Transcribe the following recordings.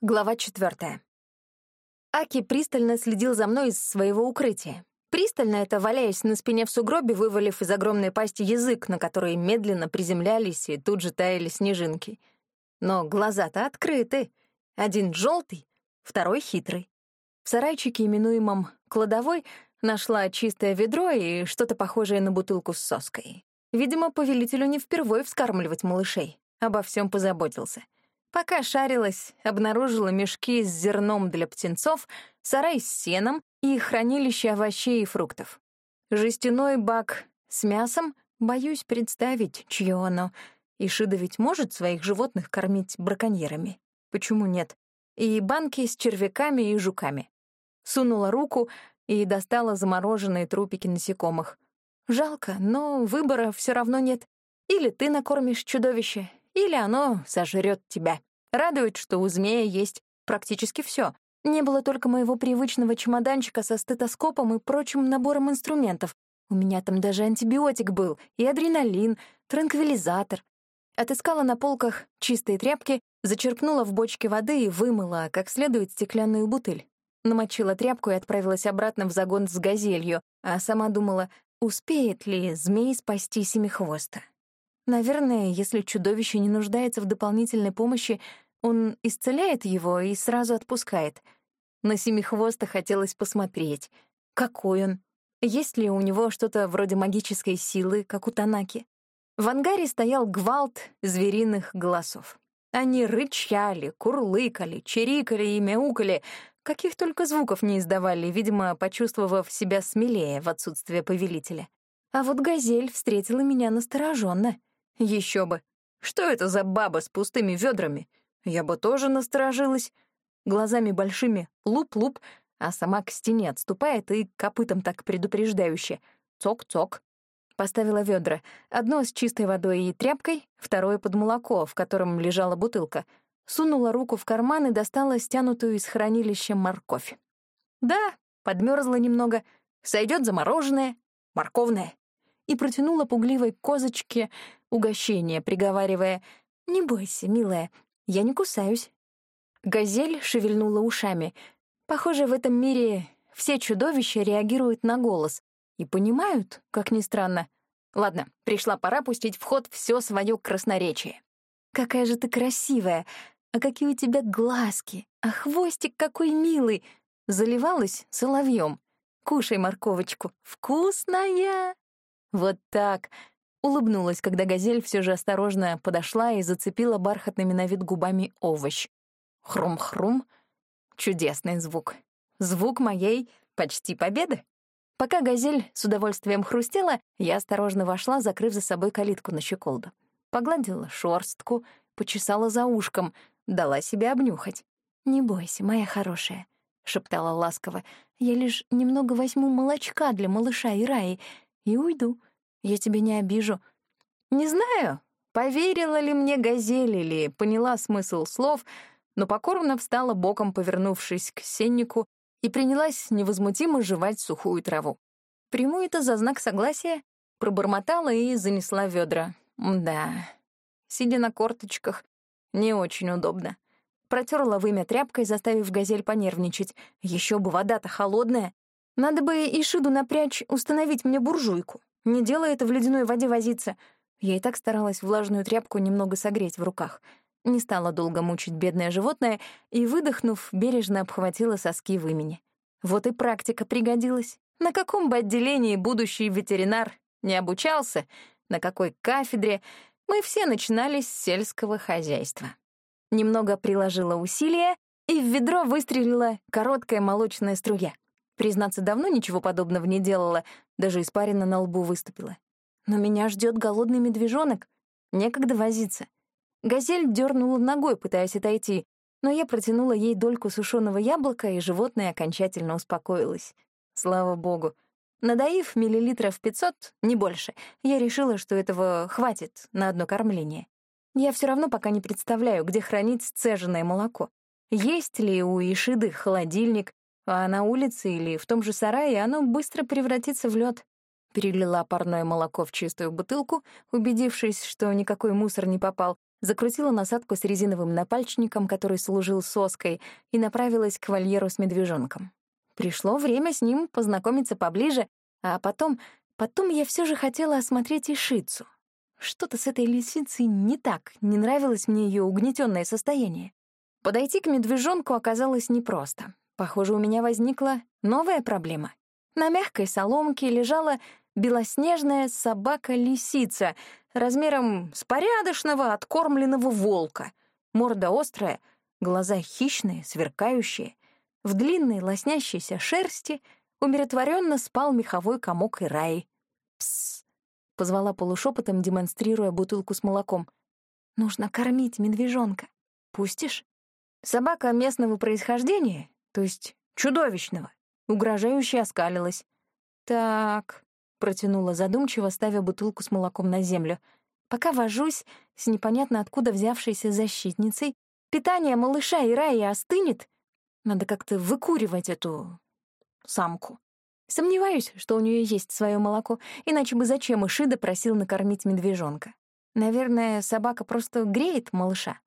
Глава четвертая. Аки пристально следил за мной из своего укрытия. Пристально это, валяясь на спине в сугробе, вывалив из огромной пасти язык, на который медленно приземлялись и тут же таяли снежинки. Но глаза-то открыты. Один желтый, второй хитрый. В сарайчике, именуемом «кладовой», нашла чистое ведро и что-то похожее на бутылку с соской. Видимо, повелителю не впервой вскармливать малышей. Обо всем позаботился — Пока шарилась, обнаружила мешки с зерном для птенцов, сарай с сеном и хранилище овощей и фруктов. Жестяной бак с мясом, боюсь представить, чье оно. Ишида ведь может своих животных кормить браконьерами. Почему нет? И банки с червяками и жуками. Сунула руку и достала замороженные трупики насекомых. Жалко, но выбора все равно нет. Или ты накормишь чудовище, или оно сожрет тебя. Радует, что у змея есть практически все. Не было только моего привычного чемоданчика со стетоскопом и прочим набором инструментов. У меня там даже антибиотик был, и адреналин, транквилизатор. Отыскала на полках чистые тряпки, зачерпнула в бочке воды и вымыла, как следует, стеклянную бутыль. Намочила тряпку и отправилась обратно в загон с газелью, а сама думала, успеет ли змей спасти семихвоста. Наверное, если чудовище не нуждается в дополнительной помощи, он исцеляет его и сразу отпускает. На Семихвоста хотелось посмотреть. Какой он? Есть ли у него что-то вроде магической силы, как у Танаки? В ангаре стоял гвалт звериных голосов. Они рычали, курлыкали, чирикали и мяукали, каких только звуков не издавали, видимо, почувствовав себя смелее в отсутствие повелителя. А вот газель встретила меня настороженно — еще бы. Что это за баба с пустыми ведрами? Я бы тоже насторожилась. Глазами большими луп-луп, а сама к стене отступает и копытом так предупреждающе. Цок-цок. Поставила ведра. Одно с чистой водой и тряпкой, второе под молоко, в котором лежала бутылка. Сунула руку в карман и достала стянутую из хранилища морковь. Да, подмерзла немного. Сойдет замороженное, морковное и протянула пугливой козочке угощение, приговаривая «Не бойся, милая, я не кусаюсь». Газель шевельнула ушами. Похоже, в этом мире все чудовища реагируют на голос и понимают, как ни странно. Ладно, пришла пора пустить в ход все свое красноречие. «Какая же ты красивая! А какие у тебя глазки! А хвостик какой милый!» Заливалась соловьем. «Кушай морковочку. Вкусная!» Вот так. Улыбнулась, когда газель все же осторожно подошла и зацепила бархатными на вид губами овощ. Хрум-хрум. Чудесный звук. Звук моей почти победы. Пока газель с удовольствием хрустела, я осторожно вошла, закрыв за собой калитку на щеколду. Погладила шорстку, почесала за ушком, дала себя обнюхать. «Не бойся, моя хорошая», — шептала ласково. «Я лишь немного возьму молочка для малыша и Раи, и уйду. Я тебя не обижу. Не знаю, поверила ли мне газель или поняла смысл слов, но покорно встала боком, повернувшись к сеннику, и принялась невозмутимо жевать сухую траву. Приму это за знак согласия, пробормотала и занесла ведра. Да, сидя на корточках, не очень удобно. Протерла вымя тряпкой, заставив газель понервничать. Еще бы вода-то холодная. Надо бы Ишиду напрячь, установить мне буржуйку. Не делай это в ледяной воде возиться. Я и так старалась влажную тряпку немного согреть в руках. Не стала долго мучить бедное животное и, выдохнув, бережно обхватила соски в имени. Вот и практика пригодилась. На каком бы отделении будущий ветеринар не обучался, на какой кафедре, мы все начинали с сельского хозяйства. Немного приложила усилия, и в ведро выстрелила короткая молочная струя — Признаться, давно ничего подобного не делала, даже испарина на лбу выступила. Но меня ждет голодный медвежонок. Некогда возиться. Газель дернула ногой, пытаясь отойти, но я протянула ей дольку сушеного яблока, и животное окончательно успокоилось. Слава богу. Надоив миллилитров 500, не больше, я решила, что этого хватит на одно кормление. Я все равно пока не представляю, где хранить сцеженное молоко. Есть ли у Ишиды холодильник, а на улице или в том же сарае оно быстро превратится в лед. Перелила парное молоко в чистую бутылку, убедившись, что никакой мусор не попал, закрутила насадку с резиновым напальчником, который служил соской, и направилась к вольеру с медвежонком. Пришло время с ним познакомиться поближе, а потом... Потом я все же хотела осмотреть Ишицу. Что-то с этой лисицей не так, не нравилось мне ее угнетенное состояние. Подойти к медвежонку оказалось непросто. Похоже, у меня возникла новая проблема. На мягкой соломке лежала белоснежная собака-лисица размером с порядочного откормленного волка. Морда острая, глаза хищные, сверкающие. В длинной лоснящейся шерсти умиротворенно спал меховой комок Ираи. «Псс!» — позвала полушепотом, демонстрируя бутылку с молоком. «Нужно кормить медвежонка. Пустишь?» Собака местного происхождения, то есть чудовищного, угрожающе оскалилась. «Так», — протянула задумчиво, ставя бутылку с молоком на землю. «Пока вожусь с непонятно откуда взявшейся защитницей, питание малыша и Раи остынет, надо как-то выкуривать эту самку. Сомневаюсь, что у нее есть свое молоко, иначе бы зачем Ишида просил накормить медвежонка. Наверное, собака просто греет малыша,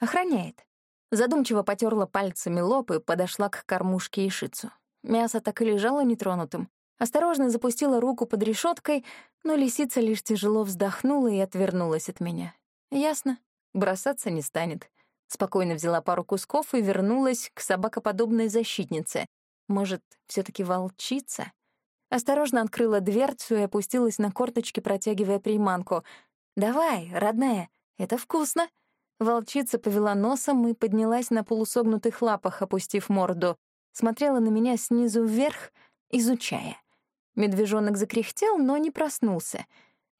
охраняет. Задумчиво потерла пальцами лоб и подошла к кормушке Ишицу. Мясо так и лежало нетронутым. Осторожно запустила руку под решеткой, но лисица лишь тяжело вздохнула и отвернулась от меня. Ясно, бросаться не станет. Спокойно взяла пару кусков и вернулась к собакоподобной защитнице. Может, все таки волчица? Осторожно открыла дверцу и опустилась на корточки, протягивая приманку. «Давай, родная, это вкусно!» Волчица повела носом и поднялась на полусогнутых лапах, опустив морду. Смотрела на меня снизу вверх, изучая. Медвежонок закряхтел, но не проснулся.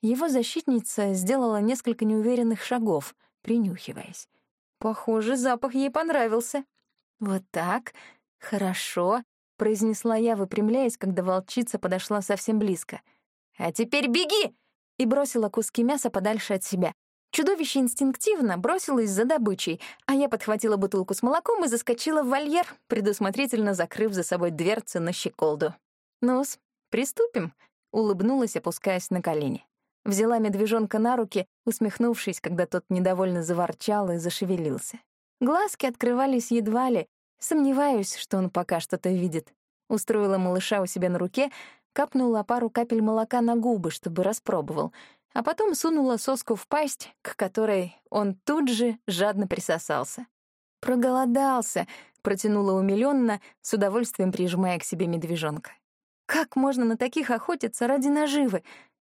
Его защитница сделала несколько неуверенных шагов, принюхиваясь. Похоже, запах ей понравился. «Вот так? Хорошо», — произнесла я, выпрямляясь, когда волчица подошла совсем близко. «А теперь беги!» и бросила куски мяса подальше от себя. Чудовище инстинктивно бросилось за добычей, а я подхватила бутылку с молоком и заскочила в вольер, предусмотрительно закрыв за собой дверцы на щеколду. «Ну-с, приступим», — улыбнулась, опускаясь на колени. Взяла медвежонка на руки, усмехнувшись, когда тот недовольно заворчал и зашевелился. Глазки открывались едва ли, сомневаюсь, что он пока что-то видит. Устроила малыша у себя на руке, капнула пару капель молока на губы, чтобы распробовал, а потом сунула соску в пасть, к которой он тут же жадно присосался. «Проголодался», — протянула умилённо, с удовольствием прижимая к себе медвежонка. «Как можно на таких охотиться ради наживы?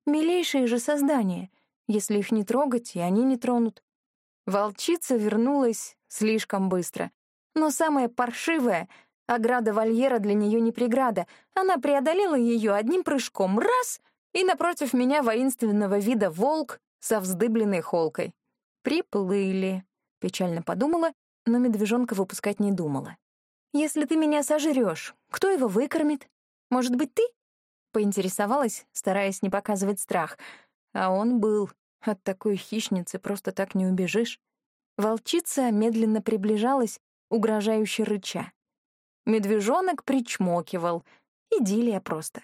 Милейшие же создания, если их не трогать, и они не тронут. Волчица вернулась слишком быстро. Но самое паршивое — ограда вольера для нее не преграда. Она преодолела ее одним прыжком — раз — и напротив меня воинственного вида волк со вздыбленной холкой. «Приплыли», — печально подумала, но медвежонка выпускать не думала. «Если ты меня сожрёшь, кто его выкормит? Может быть, ты?» Поинтересовалась, стараясь не показывать страх. А он был. От такой хищницы просто так не убежишь. Волчица медленно приближалась, угрожающе рыча. Медвежонок причмокивал. Идиллия просто.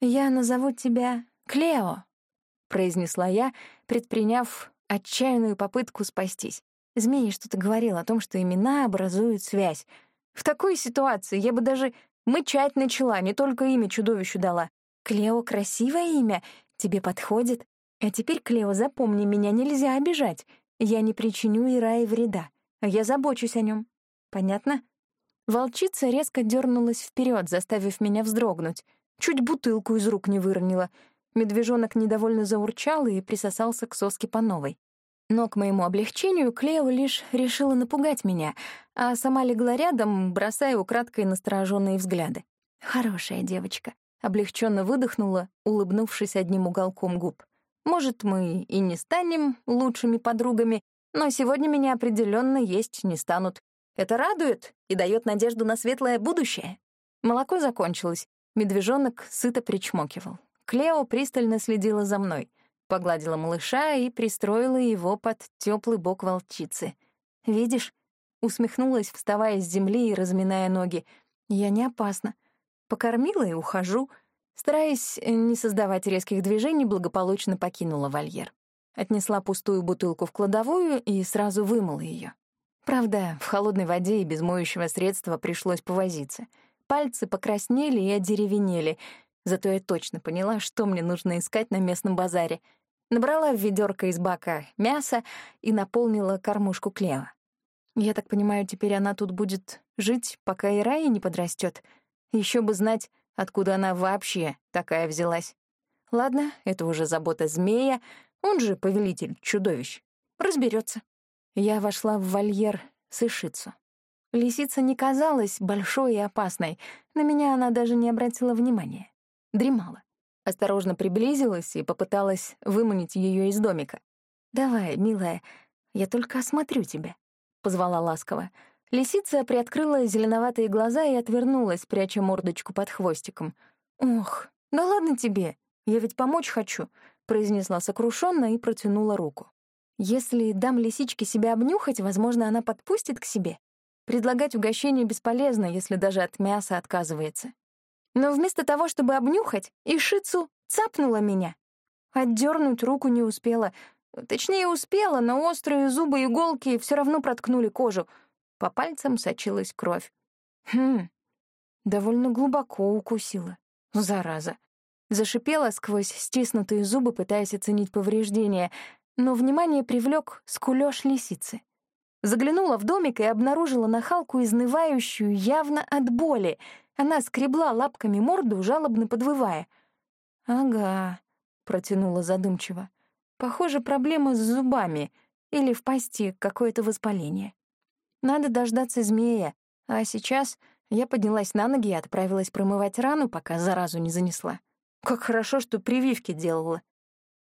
«Я назову тебя Клео», — произнесла я, предприняв отчаянную попытку спастись. Змея что-то говорил о том, что имена образуют связь. В такой ситуации я бы даже Мычать начала, не только имя чудовищу дала. «Клео — красивое имя, тебе подходит. А теперь, Клео, запомни, меня нельзя обижать. Я не причиню Ирае вреда, а я забочусь о нем. Понятно?» Волчица резко дернулась вперед, заставив меня вздрогнуть. Чуть бутылку из рук не выронила. Медвежонок недовольно заурчал и присосался к соске по новой. Но, к моему облегчению, Клео лишь решила напугать меня, а сама легла рядом, бросая украдкой настороженные взгляды. «Хорошая девочка», — облегченно выдохнула, улыбнувшись одним уголком губ. «Может, мы и не станем лучшими подругами, но сегодня меня определенно есть не станут. Это радует и дает надежду на светлое будущее». Молоко закончилось. Медвежонок сыто причмокивал. Клео пристально следила за мной погладила малыша и пристроила его под теплый бок волчицы. «Видишь?» — усмехнулась, вставая с земли и разминая ноги. «Я не опасна. Покормила и ухожу». Стараясь не создавать резких движений, благополучно покинула вольер. Отнесла пустую бутылку в кладовую и сразу вымыла ее. Правда, в холодной воде и без моющего средства пришлось повозиться. Пальцы покраснели и одеревенели, зато я точно поняла, что мне нужно искать на местном базаре. Набрала в ведерко из бака мясо и наполнила кормушку Клева. Я так понимаю, теперь она тут будет жить, пока и Рая не подрастет. Еще бы знать, откуда она вообще такая взялась. Ладно, это уже забота змея, он же повелитель чудовищ. Разберется. Я вошла в вольер с Ишицу. Лисица не казалась большой и опасной, на меня она даже не обратила внимания. Дремала. Осторожно приблизилась и попыталась выманить ее из домика. «Давай, милая, я только осмотрю тебя», — позвала ласково. Лисица приоткрыла зеленоватые глаза и отвернулась, пряча мордочку под хвостиком. «Ох, да ладно тебе, я ведь помочь хочу», — произнесла сокрушенно и протянула руку. Если дам лисичке себя обнюхать, возможно, она подпустит к себе. Предлагать угощение бесполезно, если даже от мяса отказывается. Но вместо того, чтобы обнюхать, Ишицу цапнула меня. Отдернуть руку не успела. Точнее, успела, но острые зубы иголки все равно проткнули кожу. По пальцам сочилась кровь. Хм, довольно глубоко укусила. Зараза. Зашипела сквозь стиснутые зубы, пытаясь оценить повреждения, но внимание привлек скулёж лисицы. Заглянула в домик и обнаружила нахалку, изнывающую явно от боли. Она скребла лапками морду, жалобно подвывая. «Ага», — протянула задумчиво. «Похоже, проблема с зубами или в пасти какое-то воспаление. Надо дождаться змея, а сейчас я поднялась на ноги и отправилась промывать рану, пока заразу не занесла. Как хорошо, что прививки делала,